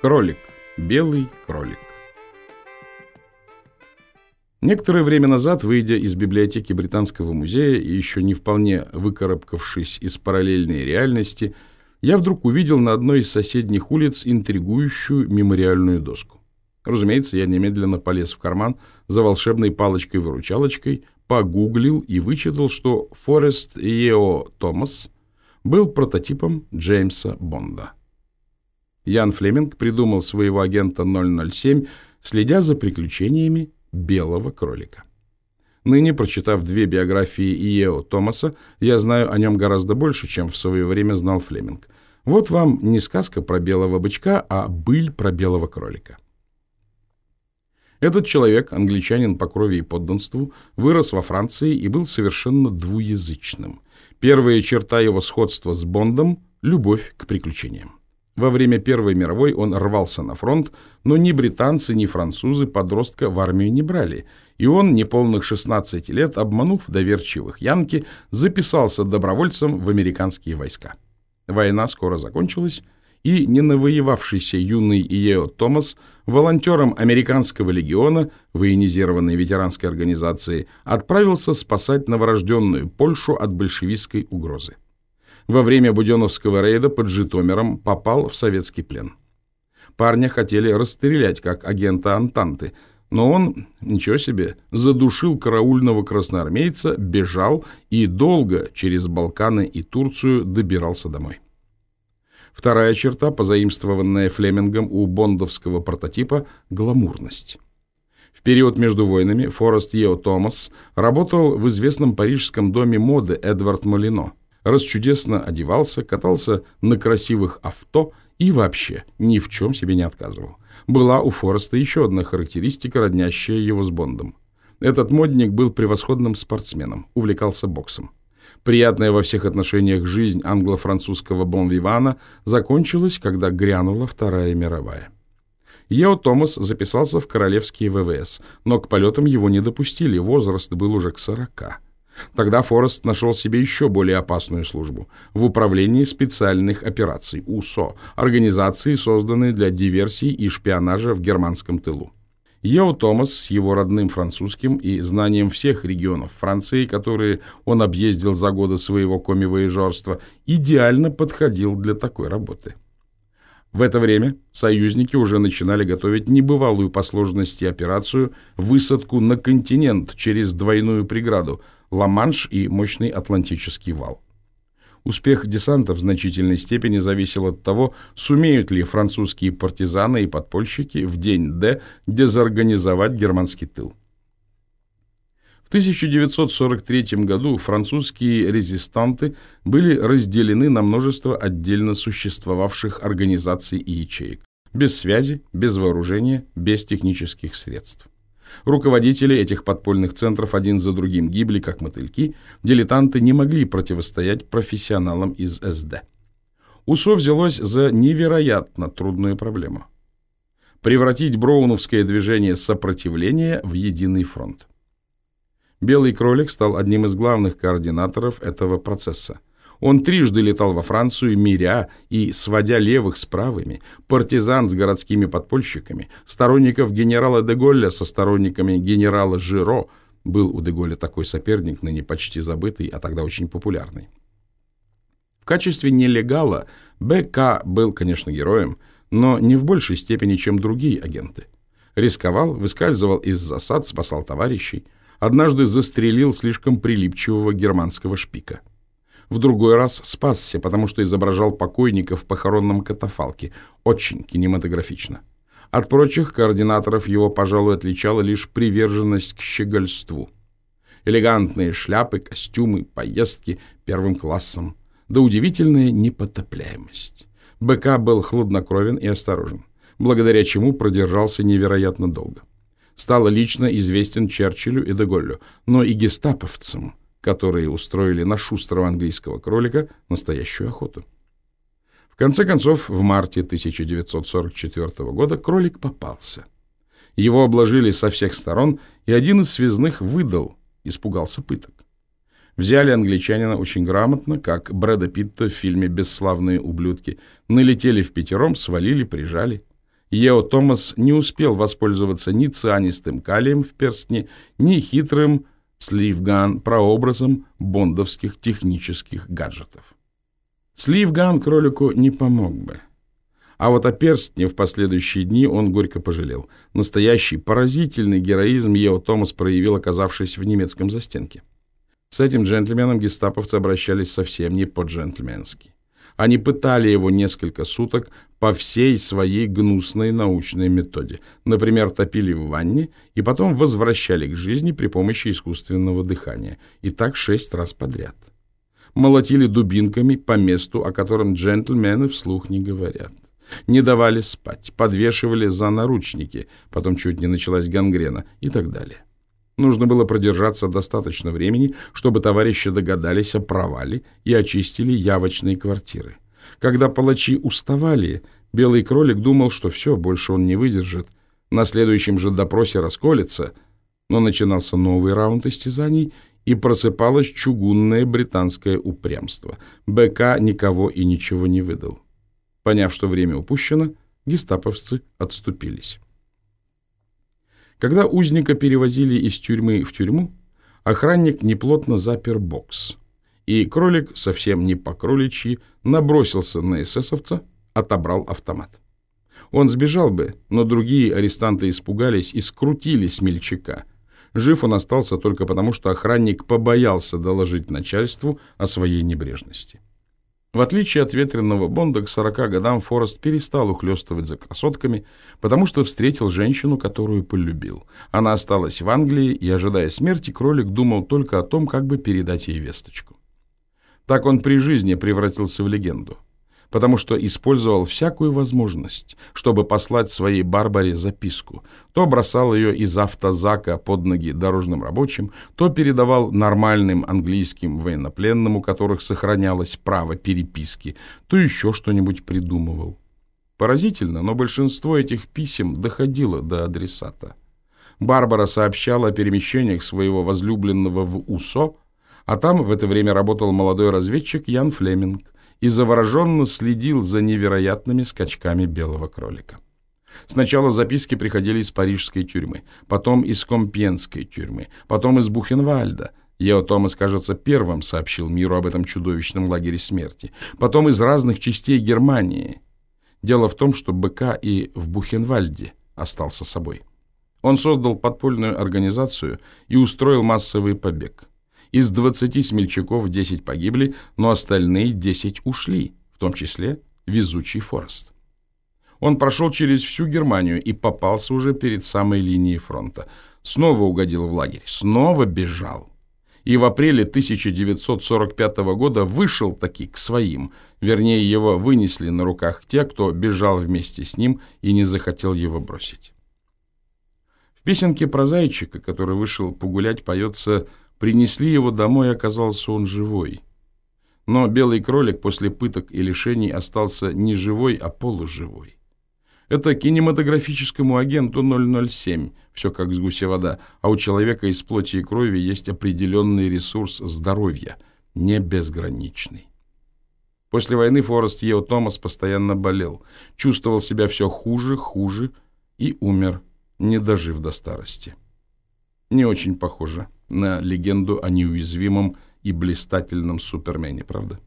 Кролик. Белый кролик. Некоторое время назад, выйдя из библиотеки Британского музея и еще не вполне выкарабкавшись из параллельной реальности, я вдруг увидел на одной из соседних улиц интригующую мемориальную доску. Разумеется, я немедленно полез в карман за волшебной палочкой-выручалочкой, погуглил и вычитал, что Форест Ео Томас был прототипом Джеймса Бонда. Ян Флеминг придумал своего агента 007, следя за приключениями белого кролика. Ныне, прочитав две биографии Иео Томаса, я знаю о нем гораздо больше, чем в свое время знал Флеминг. Вот вам не сказка про белого бычка, а быль про белого кролика. Этот человек, англичанин по крови и подданству, вырос во Франции и был совершенно двуязычным. Первая черта его сходства с Бондом – любовь к приключениям. Во время Первой мировой он рвался на фронт, но ни британцы, ни французы подростка в армию не брали, и он, неполных 16 лет, обманув доверчивых янки, записался добровольцем в американские войска. Война скоро закончилась, и ненавоевавшийся юный Иео Томас, волонтером американского легиона, военизированной ветеранской организации, отправился спасать новорожденную Польшу от большевистской угрозы во время Буденовского рейда под Житомиром попал в советский плен. Парня хотели расстрелять как агента Антанты, но он, ничего себе, задушил караульного красноармейца, бежал и долго через Балканы и Турцию добирался домой. Вторая черта, позаимствованная Флемингом у бондовского прототипа – гламурность. В период между войнами Форест Ео Томас работал в известном парижском доме моды Эдвард Молино – расчудесно одевался, катался на красивых авто и вообще ни в чем себе не отказывал. Была у Фореста еще одна характеристика, роднящая его с Бондом. Этот модник был превосходным спортсменом, увлекался боксом. Приятная во всех отношениях жизнь англо-французского бон-вивана закончилась, когда грянула Вторая мировая. Ео Томас записался в королевские ВВС, но к полетам его не допустили, возраст был уже к сорока. Тогда Форест нашел себе еще более опасную службу – в управлении специальных операций, УСО, организации, созданной для диверсий и шпионажа в германском тылу. Ео Томас с его родным французским и знанием всех регионов Франции, которые он объездил за годы своего коми-воежорства, идеально подходил для такой работы. В это время союзники уже начинали готовить небывалую по сложности операцию высадку на континент через двойную преграду – Ла-Манш и мощный Атлантический вал. Успех десанта в значительной степени зависел от того, сумеют ли французские партизаны и подпольщики в день Д дезорганизовать германский тыл. В 1943 году французские резистанты были разделены на множество отдельно существовавших организаций и ячеек, без связи, без вооружения, без технических средств. Руководители этих подпольных центров один за другим гибли, как мотыльки, дилетанты не могли противостоять профессионалам из СД. УСО взялось за невероятно трудную проблему. Превратить броуновское движение сопротивления в единый фронт. Белый кролик стал одним из главных координаторов этого процесса. Он трижды летал во Францию, миря и, сводя левых с правыми, партизан с городскими подпольщиками, сторонников генерала де Голля со сторонниками генерала Жиро, был у де Голля такой соперник, ныне почти забытый, а тогда очень популярный. В качестве нелегала БК был, конечно, героем, но не в большей степени, чем другие агенты. Рисковал, выскальзывал из засад, спасал товарищей, однажды застрелил слишком прилипчивого германского шпика – в другой раз спасся, потому что изображал покойника в похоронном катафалке. Очень кинематографично. От прочих координаторов его, пожалуй, отличала лишь приверженность к щегольству. Элегантные шляпы, костюмы, поездки первым классом. Да удивительная непотопляемость. БК был хладнокровен и осторожен, благодаря чему продержался невероятно долго. Стало лично известен Черчиллю и Деголлю, но и гестаповцам – которые устроили на шустрого английского кролика настоящую охоту. В конце концов, в марте 1944 года кролик попался. Его обложили со всех сторон, и один из связных выдал, испугался пыток. Взяли англичанина очень грамотно, как Брэда Питта в фильме «Бесславные ублюдки». Налетели в пятером, свалили, прижали. Ео Томас не успел воспользоваться ни цианистым калием в перстне, ни хитрым сливган прообразом бондовских технических гаджетов. Сливган кролику не помог бы. А вот о перстне в последующие дни он горько пожалел. Настоящий поразительный героизм Ео Томас проявил, оказавшись в немецком застенке. С этим джентльменом гестаповцы обращались совсем не по-джентльменски. Они пытали его несколько суток по всей своей гнусной научной методе. Например, топили в ванне и потом возвращали к жизни при помощи искусственного дыхания. И так шесть раз подряд. Молотили дубинками по месту, о котором джентльмены вслух не говорят. Не давали спать, подвешивали за наручники, потом чуть не началась гангрена и так далее. Нужно было продержаться достаточно времени, чтобы товарищи догадались о провале и очистили явочные квартиры. Когда палачи уставали, белый кролик думал, что все, больше он не выдержит. На следующем же допросе расколется, но начинался новый раунд истязаний, и просыпалось чугунное британское упрямство. БК никого и ничего не выдал. Поняв, что время упущено, гестаповцы отступились. Когда узника перевозили из тюрьмы в тюрьму, охранник неплотно запер бокс, и кролик, совсем не по-кроличьи, набросился на эсэсовца, отобрал автомат. Он сбежал бы, но другие арестанты испугались и скрутили смельчака. Жив он остался только потому, что охранник побоялся доложить начальству о своей небрежности. В отличие от ветреного Бонда, к 40 годам Форест перестал ухлёстывать за красотками, потому что встретил женщину, которую полюбил. Она осталась в Англии, и, ожидая смерти, кролик думал только о том, как бы передать ей весточку. Так он при жизни превратился в легенду потому что использовал всякую возможность, чтобы послать своей Барбаре записку. То бросал ее из автозака под ноги дорожным рабочим, то передавал нормальным английским военнопленным, у которых сохранялось право переписки, то еще что-нибудь придумывал. Поразительно, но большинство этих писем доходило до адресата. Барбара сообщала о перемещениях своего возлюбленного в УСО, а там в это время работал молодой разведчик Ян Флеминг, и завороженно следил за невероятными скачками белого кролика. Сначала записки приходили из парижской тюрьмы, потом из компьенской тюрьмы, потом из Бухенвальда. Ео Томас, кажется, первым сообщил миру об этом чудовищном лагере смерти. Потом из разных частей Германии. Дело в том, что БК и в Бухенвальде остался собой. Он создал подпольную организацию и устроил массовый побег. Из 20 смельчаков 10 погибли, но остальные 10 ушли, в том числе везучий Форест. Он прошел через всю Германию и попался уже перед самой линией фронта. Снова угодил в лагерь, снова бежал. И в апреле 1945 года вышел таки к своим, вернее, его вынесли на руках те, кто бежал вместе с ним и не захотел его бросить. В песенке про зайчика, который вышел погулять, поется Принесли его домой, оказался он живой. Но белый кролик после пыток и лишений остался не живой, а полуживой. Это кинематографическому агенту 007, все как с гуся вода, а у человека из плоти и крови есть определенный ресурс здоровья, не безграничный. После войны Форест Ео Томас постоянно болел, чувствовал себя все хуже, хуже и умер, не дожив до старости. Не очень похоже на легенду о неуязвимом и блистательном Супермене, правда?